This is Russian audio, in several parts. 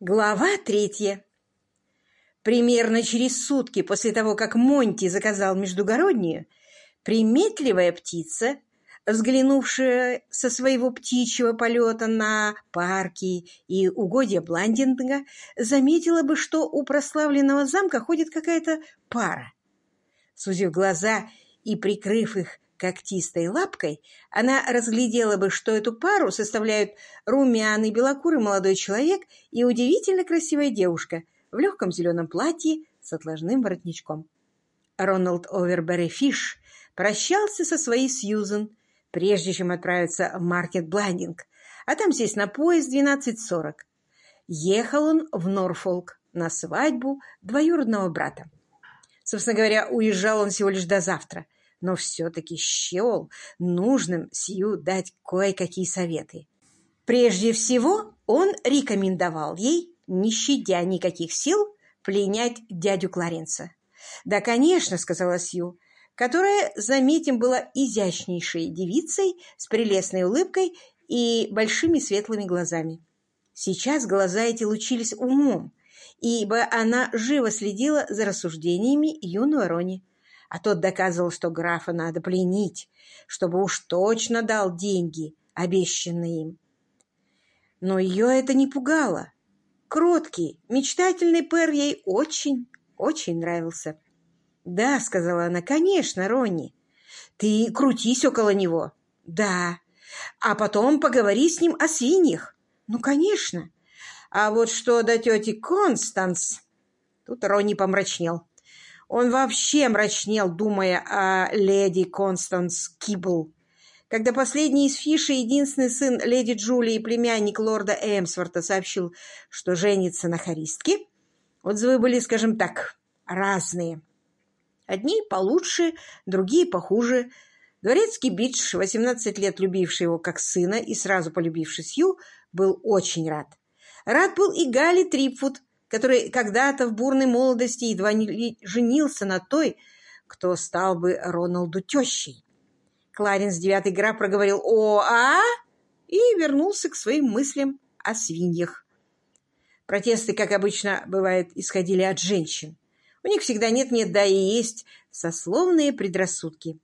Глава третья. Примерно через сутки после того, как Монти заказал междугороднюю, приметливая птица, взглянувшая со своего птичьего полета на парки и угодья Бландинга, заметила бы, что у прославленного замка ходит какая-то пара. Сузив глаза и прикрыв их когтистой лапкой, она разглядела бы, что эту пару составляют румяный белокурый молодой человек и удивительно красивая девушка в легком зеленом платье с отложным воротничком. Роналд Овербери Фиш прощался со своей Сьюзен, прежде чем отправиться в Маркет Бландинг, а там сесть на поезд 12.40. Ехал он в Норфолк на свадьбу двоюродного брата. Собственно говоря, уезжал он всего лишь до завтра – но все-таки счел нужным Сью дать кое-какие советы. Прежде всего, он рекомендовал ей, не щадя никаких сил, пленять дядю Кларенса. «Да, конечно», — сказала Сью, которая, заметим, была изящнейшей девицей с прелестной улыбкой и большими светлыми глазами. Сейчас глаза эти лучились умом, ибо она живо следила за рассуждениями юного Рони а тот доказывал, что графа надо пленить, чтобы уж точно дал деньги, обещанные им. Но ее это не пугало. Кроткий, мечтательный пэр ей очень, очень нравился. «Да», — сказала она, — «конечно, Ронни. Ты крутись около него». «Да». «А потом поговори с ним о свиньях». «Ну, конечно». «А вот что до тети Констанс...» Тут Ронни помрачнел. Он вообще мрачнел, думая о леди Констанс Кибл. Когда последний из Фиша, единственный сын леди Джулии племянник лорда Эмсворта, сообщил, что женится на харистке, отзывы были, скажем так, разные. Одни получше, другие похуже. Дворецкий Бидж, 18 лет любивший его как сына и сразу полюбивший Сью, был очень рад. Рад был и Галли Трипфуд, который когда-то в бурной молодости едва не женился на той, кто стал бы Роналду тещей. Кларенс девятый граф проговорил «О, а?» и вернулся к своим мыслям о свиньях. Протесты, как обычно бывает, исходили от женщин. У них всегда нет-нет, да и есть сословные предрассудки.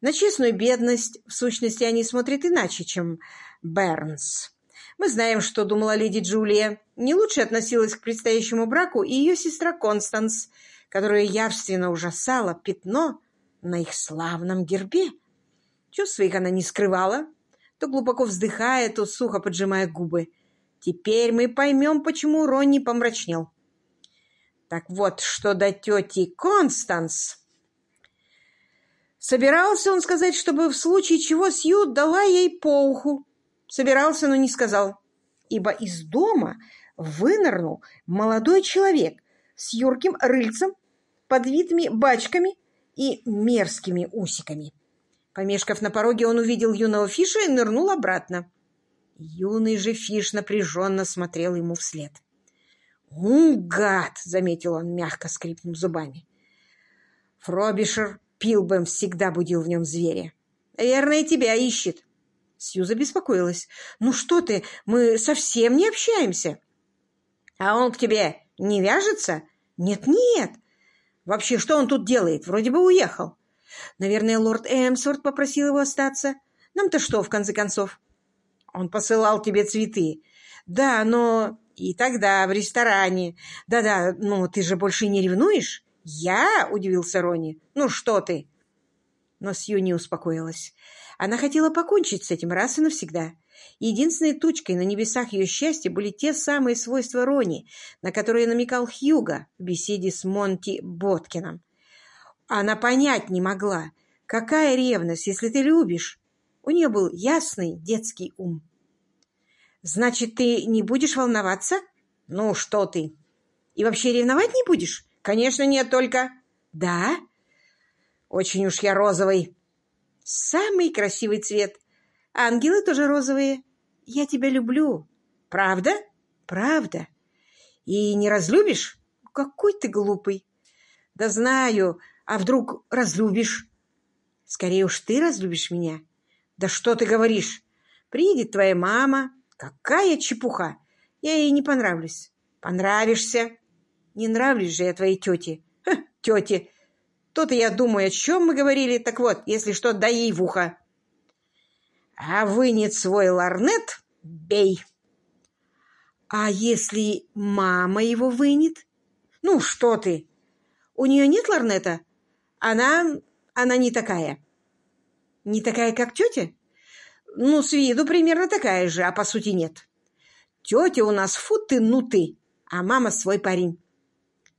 На честную бедность, в сущности, они смотрят иначе, чем Бернс. Мы знаем, что думала леди Джулия. Не лучше относилась к предстоящему браку и ее сестра Констанс, которая явственно ужасала пятно на их славном гербе. Чувств своих она не скрывала, то глубоко вздыхая, то сухо поджимая губы. Теперь мы поймем, почему Ронни помрачнел. Так вот, что до тети Констанс... Собирался он сказать, чтобы в случае чего Сью дала ей по уху, Собирался, но не сказал, ибо из дома вынырнул молодой человек с юрким рыльцем, подвитыми бачками и мерзкими усиками. Помешкав на пороге, он увидел юного Фиша и нырнул обратно. Юный же Фиш напряженно смотрел ему вслед. «У, гад!» — заметил он, мягко скрипнув зубами. Фробишер Пилбэм всегда будил в нем зверя. «Наверное, тебя ищет». Сью забеспокоилась. «Ну что ты, мы совсем не общаемся». «А он к тебе не вяжется?» «Нет-нет». «Вообще, что он тут делает? Вроде бы уехал». «Наверное, лорд Эмсворт попросил его остаться. Нам-то что, в конце концов?» «Он посылал тебе цветы». «Да, но...» «И тогда, в ресторане». «Да-да, но ты же больше не ревнуешь?» «Я?» — удивился Ронни. «Ну что ты?» Но Сью не успокоилась. Она хотела покончить с этим раз и навсегда. Единственной тучкой на небесах ее счастья были те самые свойства Рони, на которые намекал Хьюга в беседе с Монти Боткином. Она понять не могла, какая ревность, если ты любишь. У нее был ясный детский ум. «Значит, ты не будешь волноваться?» «Ну, что ты!» «И вообще ревновать не будешь?» «Конечно нет, только...» «Да?» «Очень уж я розовый!» Самый красивый цвет. Ангелы тоже розовые. Я тебя люблю. Правда? Правда. И не разлюбишь? Какой ты глупый. Да знаю. А вдруг разлюбишь? Скорее уж ты разлюбишь меня. Да что ты говоришь? Приедет твоя мама. Какая чепуха. Я ей не понравлюсь. Понравишься. Не нравлюсь же я твоей тете. Ха, тете. То-то я думаю, о чем мы говорили. Так вот, если что, дай ей в ухо. А вынет свой ларнет, бей. А если мама его вынет? Ну, что ты? У нее нет ларнета? Она... она не такая. Не такая, как тетя? Ну, с виду примерно такая же, а по сути нет. Тетя у нас фу ты, ну ты, а мама свой парень.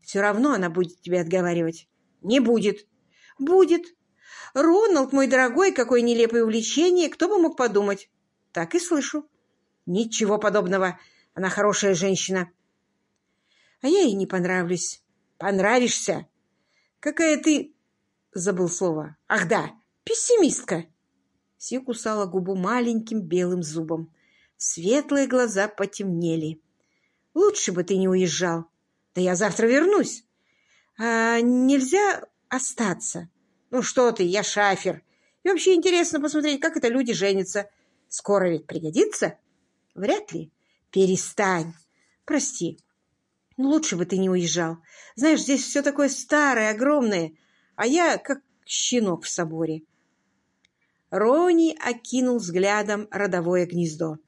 Все равно она будет тебя отговаривать. Не будет. Будет. Роналд, мой дорогой, какое нелепое увлечение, кто бы мог подумать. Так и слышу. Ничего подобного. Она хорошая женщина. А я ей не понравлюсь. Понравишься. Какая ты... Забыл слово. Ах да, пессимистка. Сью кусала губу маленьким белым зубом. Светлые глаза потемнели. Лучше бы ты не уезжал. Да я завтра вернусь. А нельзя остаться? Ну что ты, я шафер. И вообще интересно посмотреть, как это люди женятся. Скоро ведь пригодится? Вряд ли. Перестань. Прости. Ну, лучше бы ты не уезжал. Знаешь, здесь все такое старое, огромное, а я как щенок в соборе. Рони окинул взглядом родовое гнездо.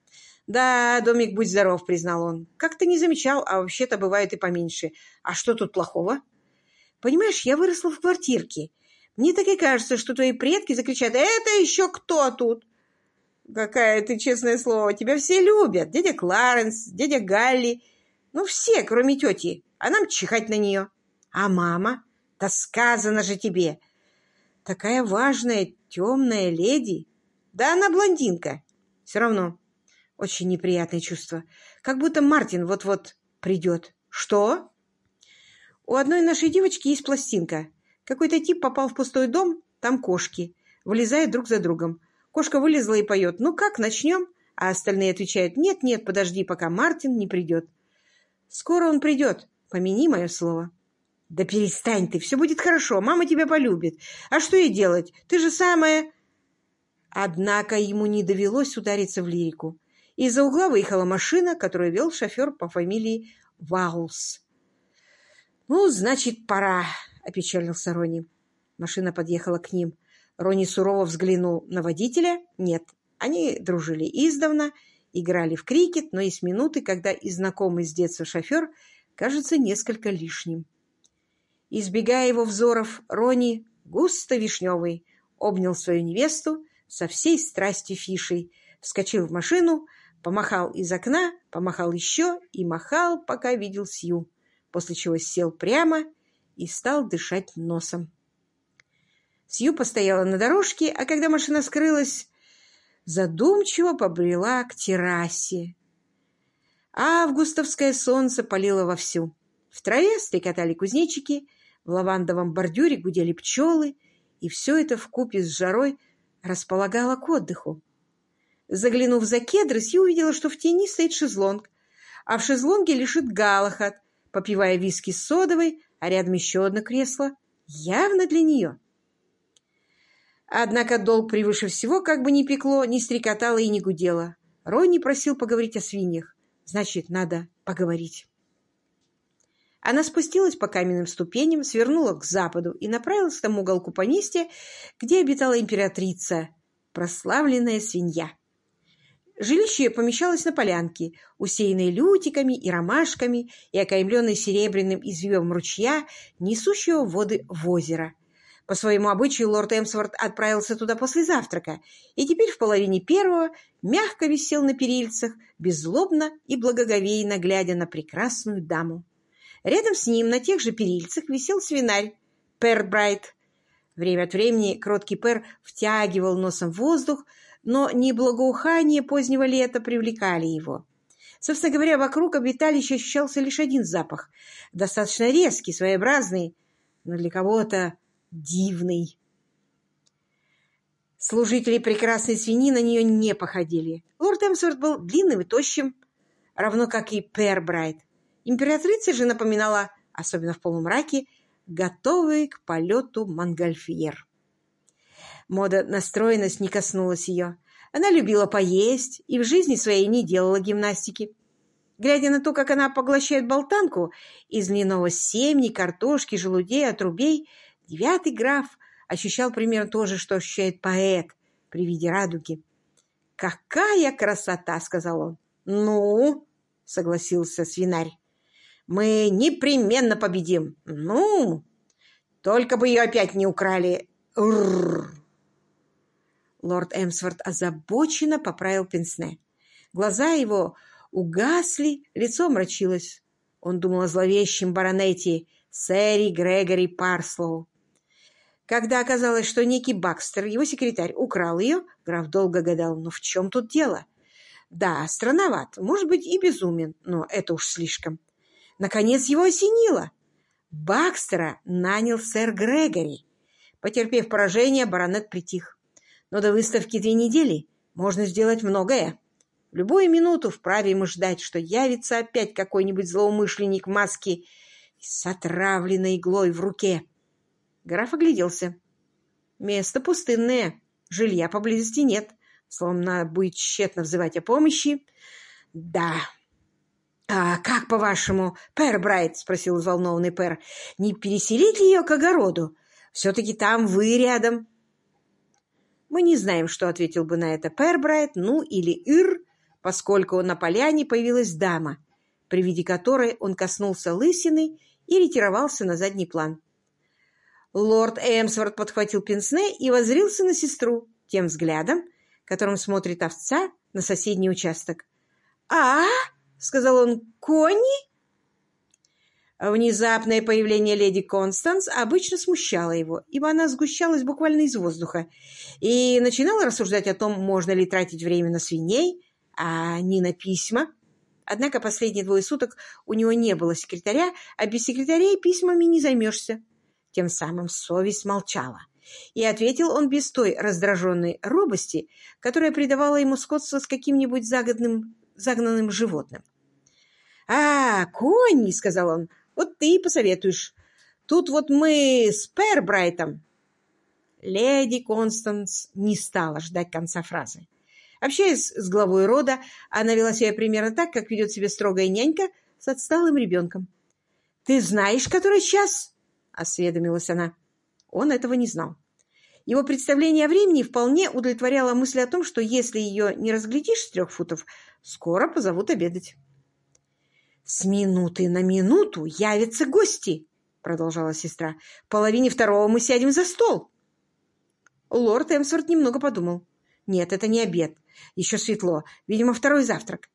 «Да, домик, будь здоров», — признал он. «Как-то не замечал, а вообще-то бывает и поменьше. А что тут плохого?» «Понимаешь, я выросла в квартирке. Мне так и кажется, что твои предки закричат «Это еще кто тут?» «Какая ты, честное слово, тебя все любят. Дядя Кларенс, дядя Галли. Ну, все, кроме тети. А нам чихать на нее. А мама? Да сказано же тебе. Такая важная, темная леди. Да она блондинка. Все равно очень неприятное чувство. Как будто Мартин вот-вот придет. Что? У одной нашей девочки есть пластинка. Какой-то тип попал в пустой дом, там кошки. Вылезают друг за другом. Кошка вылезла и поет «Ну как, начнем?» А остальные отвечают «Нет-нет, подожди, пока Мартин не придет». «Скоро он придет, помяни мое слово». «Да перестань ты, все будет хорошо, мама тебя полюбит. А что ей делать? Ты же самая...» Однако ему не довелось удариться в лирику. Из-за угла выехала машина, которую вел шофер по фамилии Ваулс. «Ну, значит, пора», — опечалился Рони. Машина подъехала к ним. Рони сурово взглянул на водителя. Нет, они дружили издавна, играли в крикет, но есть минуты, когда и знакомый с детства шофер кажется несколько лишним. Избегая его взоров, Рони, густо вишневый, обнял свою невесту со всей страстью фишей, вскочил в машину, помахал из окна, помахал еще и махал, пока видел Сью, после чего сел прямо и стал дышать носом. Сью постояла на дорожке, а когда машина скрылась, задумчиво побрела к террасе. Августовское солнце палило вовсю. В траве стрекотали кузнечики, в лавандовом бордюре гудели пчелы, и все это вкупе с жарой располагало к отдыху. Заглянув за кедры, Сью увидела, что в тени стоит шезлонг, а в шезлонге лежит Галахат, попивая виски с содовой, а рядом еще одно кресло, явно для нее. Однако долг превыше всего, как бы ни пекло, ни стрекотало и не гудело. Ронни просил поговорить о свиньях. Значит, надо поговорить. Она спустилась по каменным ступеням, свернула к западу и направилась к тому уголку поместья, где обитала императрица, прославленная свинья. Жилище помещалось на полянке, усеянной лютиками и ромашками и окаймленной серебряным извивом ручья, несущего воды в озеро. По своему обычаю лорд Эмсворт отправился туда после завтрака и теперь в половине первого мягко висел на перильцах, беззлобно и благоговейно глядя на прекрасную даму. Рядом с ним на тех же перильцах висел свинарь Пер Брайт. Время от времени кроткий Пер втягивал носом воздух, но не благоухание позднего лета привлекали его. Собственно говоря, вокруг обиталища ощущался лишь один запах, достаточно резкий, своеобразный, но для кого-то дивный. Служители прекрасной свиньи на нее не походили. Лорд Эмсворт был длинным и тощим, равно как и Пер Брайт. Императрица же напоминала, особенно в полумраке, готовый к полету Монгольфьер. Мода настроенность не коснулась ее. Она любила поесть и в жизни своей не делала гимнастики. Глядя на то, как она поглощает болтанку из льняного семени, картошки, желудей, отрубей, девятый граф ощущал примерно то же, что ощущает поэт при виде радуги. «Какая красота!» — сказал он. «Ну?» — согласился свинарь. «Мы непременно победим. Ну? Только бы ее опять не украли. Рррр!» Лорд Эмсворт озабоченно поправил пенсне. Глаза его угасли, лицо мрачилось. Он думал о зловещем баронете сэре Грегори Парслоу. Когда оказалось, что некий Бакстер, его секретарь, украл ее, граф долго гадал, ну в чем тут дело? Да, странноват, может быть и безумен, но это уж слишком. Наконец его осенило. Бакстера нанял сэр Грегори. Потерпев поражение, баронет притих. Но до выставки две недели можно сделать многое. В любую минуту вправе ему ждать, что явится опять какой-нибудь злоумышленник в маске с отравленной иглой в руке. Граф огляделся. Место пустынное, жилья поблизости нет. Словно будет тщетно взывать о помощи. Да. «А как, по-вашему, Пэр Брайт?» — спросил взволнованный Пэр. «Не переселить ли ее к огороду? Все-таки там вы рядом». Мы не знаем, что ответил бы на это Пэр Брайт, ну или Ир, поскольку на поляне появилась дама, при виде которой он коснулся лысины и ретировался на задний план. Лорд Эмсворт подхватил пенсне и возрился на сестру тем взглядом, которым смотрит овца на соседний участок. «А, — сказал он, — кони?» Внезапное появление леди Констанс обычно смущало его, ибо она сгущалась буквально из воздуха и начинала рассуждать о том, можно ли тратить время на свиней, а не на письма. Однако последние двое суток у него не было секретаря, а без секретарей письмами не займешься. Тем самым совесть молчала. И ответил он без той раздраженной робости, которая придавала ему сходство с каким-нибудь загнанным животным. «А, кони!» — сказал он. «Вот ты и посоветуешь. Тут вот мы с Пербрайтом». Леди Констанс не стала ждать конца фразы. Общаясь с главой рода, она вела себя примерно так, как ведет себя строгая нянька с отсталым ребенком. «Ты знаешь, который час?» — осведомилась она. Он этого не знал. Его представление о времени вполне удовлетворяло мысль о том, что если ее не разглядишь с трех футов, скоро позовут обедать. «С минуты на минуту явятся гости», — продолжала сестра. «В половине второго мы сядем за стол». Лорд Эмсворт немного подумал. «Нет, это не обед. Еще светло. Видимо, второй завтрак».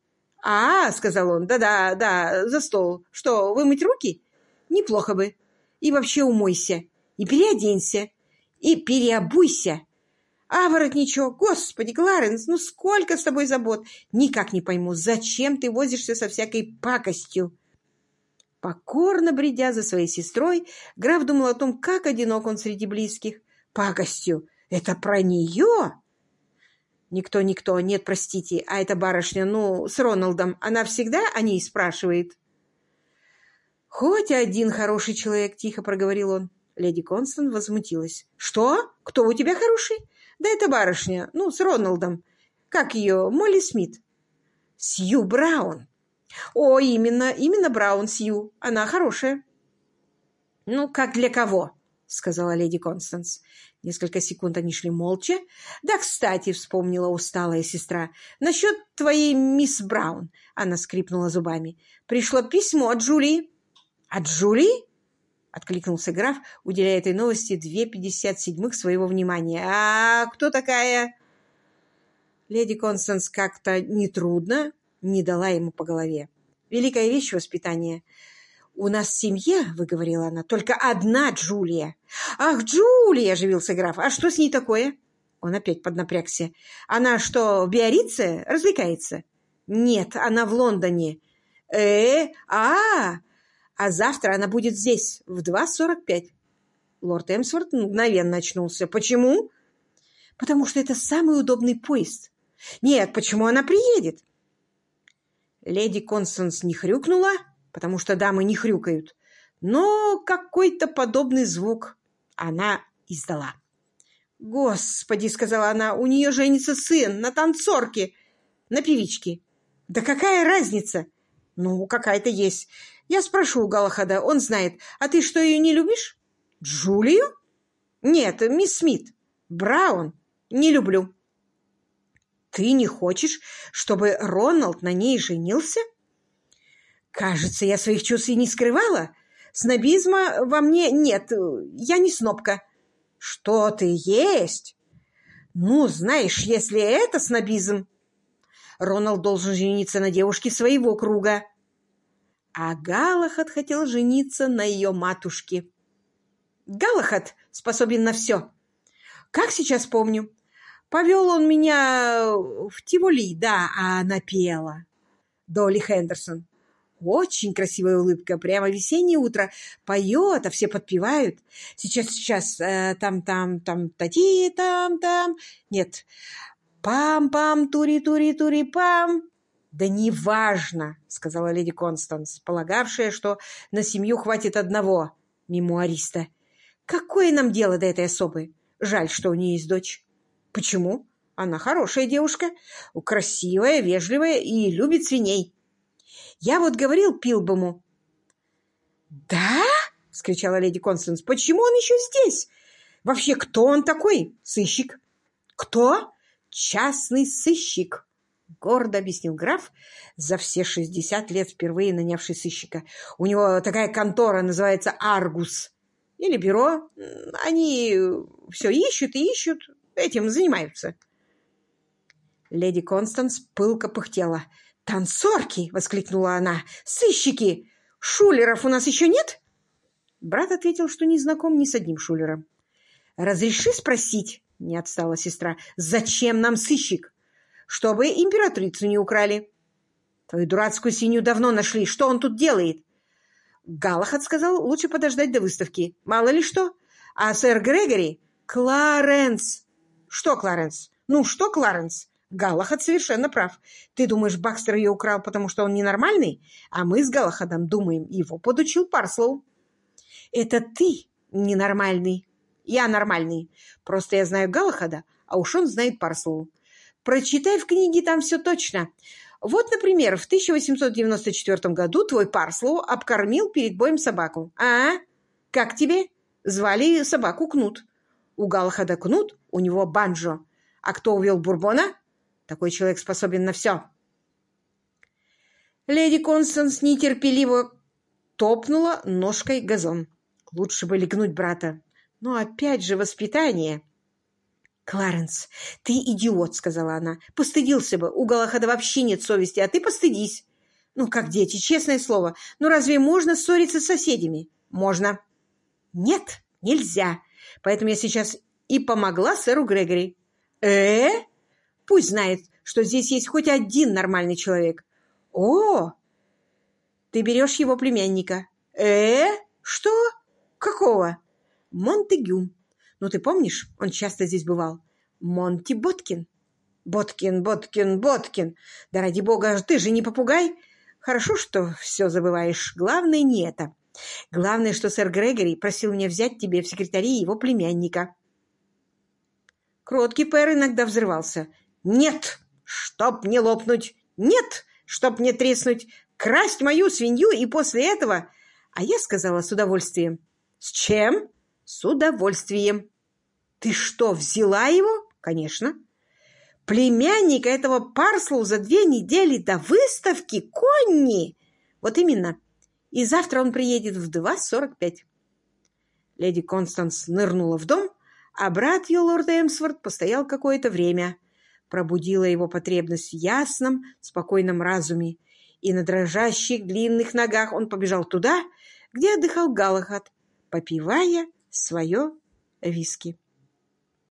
«А, — сказал он, да — да-да, да, за стол. Что, вымыть руки? Неплохо бы. И вообще умойся, и переоденься, и переобуйся. А, воротничок, господи, Кларенс, ну сколько с тобой забот! Никак не пойму, зачем ты возишься со всякой пакостью? Покорно бредя за своей сестрой, граф думал о том, как одинок он среди близких. Пакостью? Это про нее? Никто, никто, нет, простите, а эта барышня, ну, с Роналдом, она всегда о ней спрашивает. «Хоть один хороший человек», — тихо проговорил он. Леди Констант возмутилась. «Что? Кто у тебя хороший?» «Да это барышня, ну, с Роналдом. Как ее? Молли Смит». «Сью Браун». «О, именно, именно Браун Сью. Она хорошая». «Ну, как для кого?» — сказала леди Констанс. Несколько секунд они шли молча. «Да, кстати», — вспомнила усталая сестра, — «насчет твоей мисс Браун». Она скрипнула зубами. «Пришло письмо от Джулии». «От Джулии?» — откликнулся граф, уделяя этой новости две пятьдесят седьмых своего внимания. «А кто такая?» Леди Констанс как-то нетрудно не дала ему по голове. «Великая вещь воспитания. У нас в семье, — выговорила она, — только одна Джулия». «Ах, Джулия!» — оживился граф. «А что с ней такое?» Он опять поднапрягся. «Она что, в Биорице развлекается?» «Нет, она в Лондоне». «Э, а, а завтра она будет здесь в 2.45. Лорд Эмсворт мгновенно очнулся. Почему? Потому что это самый удобный поезд. Нет, почему она приедет? Леди Констанс не хрюкнула, потому что дамы не хрюкают, но какой-то подобный звук она издала. «Господи!» — сказала она, — «у нее женится сын на танцорке, на певичке. Да какая разница? Ну, какая-то есть. Я спрошу у Галахада, он знает. А ты что, ее не любишь? Джулию? Нет, мисс Смит. Браун. Не люблю. Ты не хочешь, чтобы Роналд на ней женился? Кажется, я своих чувств и не скрывала. Снобизма во мне нет. Я не снобка. Что ты есть? Ну, знаешь, если это снобизм... Роналд должен жениться на девушке своего круга. А Галахат хотел жениться на ее матушке. Галахат способен на все. Как сейчас помню. Повел он меня в Тиволи, да, а она пела. Долли Хендерсон. Очень красивая улыбка, прямо весеннее утро. Поет, а все подпевают. Сейчас, сейчас, э, там-там, там, тати, там-там. Нет. Пам-пам, тури-тури-тури-пам. Да неважно, сказала леди Констанс, полагавшая, что на семью хватит одного мемуариста. Какое нам дело до этой особы? Жаль, что у нее есть дочь. Почему? Она хорошая девушка, красивая, вежливая и любит свиней. Я вот говорил Пилбому. «Да?» — вскричала леди Констанс. «Почему он еще здесь? Вообще, кто он такой? Сыщик?» «Кто?» «Частный сыщик», — гордо объяснил граф, за все шестьдесят лет впервые нанявший сыщика. «У него такая контора называется «Аргус» или бюро. Они все ищут и ищут, этим занимаются». Леди Констанс пылко пыхтела. «Танцорки!» — воскликнула она. «Сыщики! Шулеров у нас еще нет?» Брат ответил, что не знаком ни с одним шулером. «Разреши спросить?» — не отстала сестра. «Зачем нам сыщик? Чтобы императрицу не украли». «Твою дурацкую синюю давно нашли. Что он тут делает?» Галахад сказал, лучше подождать до выставки. Мало ли что. А сэр Грегори... Кларенс! Что Кларенс? Ну, что Кларенс? Галахад совершенно прав. Ты думаешь, Бакстер ее украл, потому что он ненормальный? А мы с Галахадом думаем, его подучил Парслоу. Это ты ненормальный. Я нормальный. Просто я знаю Галахада, а уж он знает Парслоу. Прочитай в книге, там все точно. Вот, например, в 1894 году твой Парслоу обкормил перед боем собаку. А? Как тебе? Звали собаку Кнут. У Галахада Кнут, у него Банджо. А кто увел Бурбона? Такой человек способен на все. Леди Констанс нетерпеливо топнула ножкой газон. Лучше бы легнуть брата. Но опять же воспитание. «Кларенс, ты идиот», — сказала она. «Постыдился бы. У Галахада вообще нет совести, а ты постыдись». «Ну, как дети, честное слово. Ну, разве можно ссориться с соседями?» «Можно». «Нет, нельзя. Поэтому я сейчас и помогла сэру Грегори». «Э?» Пусть знает, что здесь есть хоть один нормальный человек. О! Ты берешь его племянника. Э? Что? Какого? Монтегю. Ну, ты помнишь, он часто здесь бывал. Монти Боткин. Боткин, Боткин, Боткин. Да ради бога, ты же не попугай. Хорошо, что все забываешь. Главное не это. Главное, что сэр Грегори просил меня взять тебе в секретари его племянника. Кроткий пэр иногда взрывался. Нет, чтоб не лопнуть. Нет, чтоб не треснуть. Красть мою свинью и после этого... А я сказала с удовольствием. С чем? С удовольствием. Ты что, взяла его? Конечно. Племянника этого Парслоу за две недели до выставки Конни. Вот именно. И завтра он приедет в 2.45. Леди Констанс нырнула в дом, а брат ее, лорд Эмсворт, постоял какое-то время, пробудила его потребность в ясном, спокойном разуме, и на дрожащих длинных ногах он побежал туда, где отдыхал Галахат, попивая свое виски.